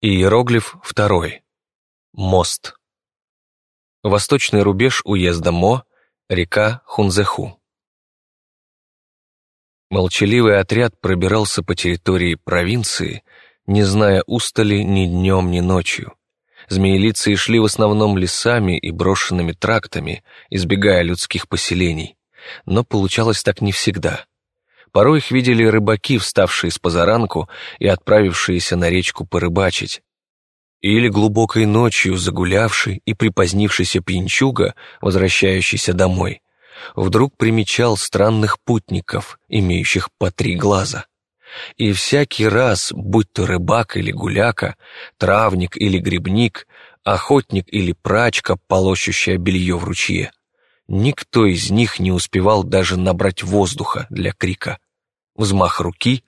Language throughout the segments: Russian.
Иероглиф второй. Мост. Восточный рубеж уезда Мо, река Хунзеху. Молчаливый отряд пробирался по территории провинции, не зная устали ни днем, ни ночью. Змеелицы шли в основном лесами и брошенными трактами, избегая людских поселений. Но получалось так не всегда. Порой их видели рыбаки, вставшие с позаранку и отправившиеся на речку порыбачить. Или глубокой ночью загулявший и припозднившийся пьянчуга, возвращающийся домой, вдруг примечал странных путников, имеющих по три глаза. И всякий раз, будь то рыбак или гуляка, травник или грибник, охотник или прачка, полощущая белье в ручье, никто из них не успевал даже набрать воздуха для крика. Взмах руки,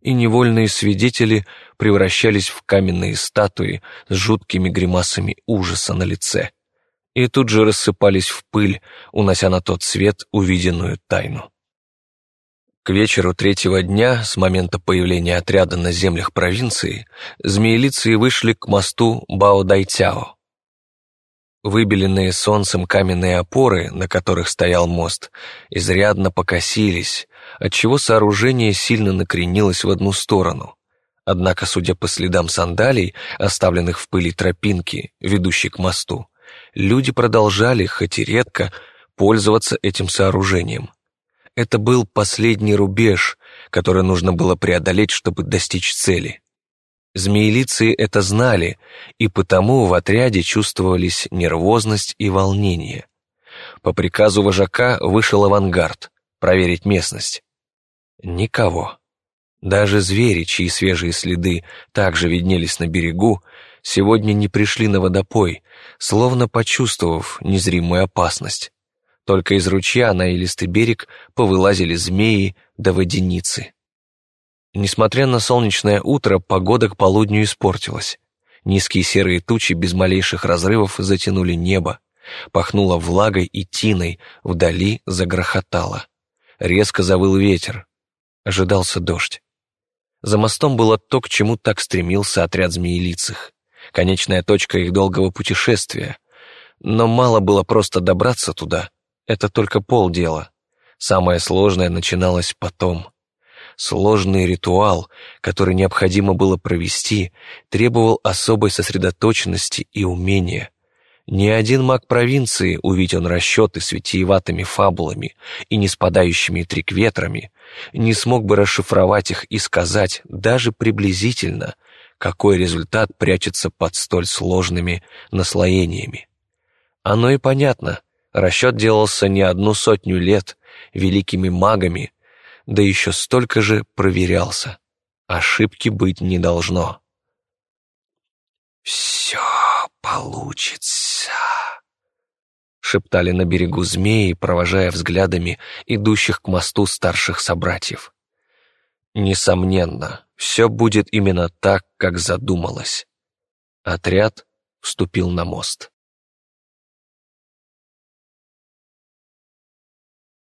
и невольные свидетели превращались в каменные статуи с жуткими гримасами ужаса на лице и тут же рассыпались в пыль, унося на тот свет увиденную тайну. К вечеру третьего дня, с момента появления отряда на землях провинции, змеелицы вышли к мосту Бао-Дайтяо. Выбеленные солнцем каменные опоры, на которых стоял мост, изрядно покосились, отчего сооружение сильно накренилось в одну сторону. Однако, судя по следам сандалий, оставленных в пыли тропинки, ведущей к мосту, люди продолжали, хоть и редко, пользоваться этим сооружением. Это был последний рубеж, который нужно было преодолеть, чтобы достичь цели. Змеелицы это знали, и потому в отряде чувствовались нервозность и волнение. По приказу вожака вышел авангард проверить местность. Никого. Даже звери, чьи свежие следы также виднелись на берегу, сегодня не пришли на водопой, словно почувствовав незримую опасность. Только из ручья на илистый берег повылазили змеи да водяницы. Несмотря на солнечное утро, погода к полудню испортилась. Низкие серые тучи без малейших разрывов затянули небо. Пахнуло влагой и тиной, вдали загрохотало. Резко завыл ветер. Ожидался дождь. За мостом было то, к чему так стремился отряд змеелицых. Конечная точка их долгого путешествия. Но мало было просто добраться туда. Это только полдела. Самое сложное начиналось потом. Сложный ритуал, который необходимо было провести, требовал особой сосредоточенности и умения. Ни один маг провинции, увидь он расчеты с витиеватыми фабулами и не спадающими трикветрами, не смог бы расшифровать их и сказать, даже приблизительно, какой результат прячется под столь сложными наслоениями. Оно и понятно, расчет делался не одну сотню лет великими магами, да еще столько же проверялся. Ошибки быть не должно. «Все получится», — шептали на берегу змеи, провожая взглядами идущих к мосту старших собратьев. Несомненно, все будет именно так, как задумалось. Отряд вступил на мост.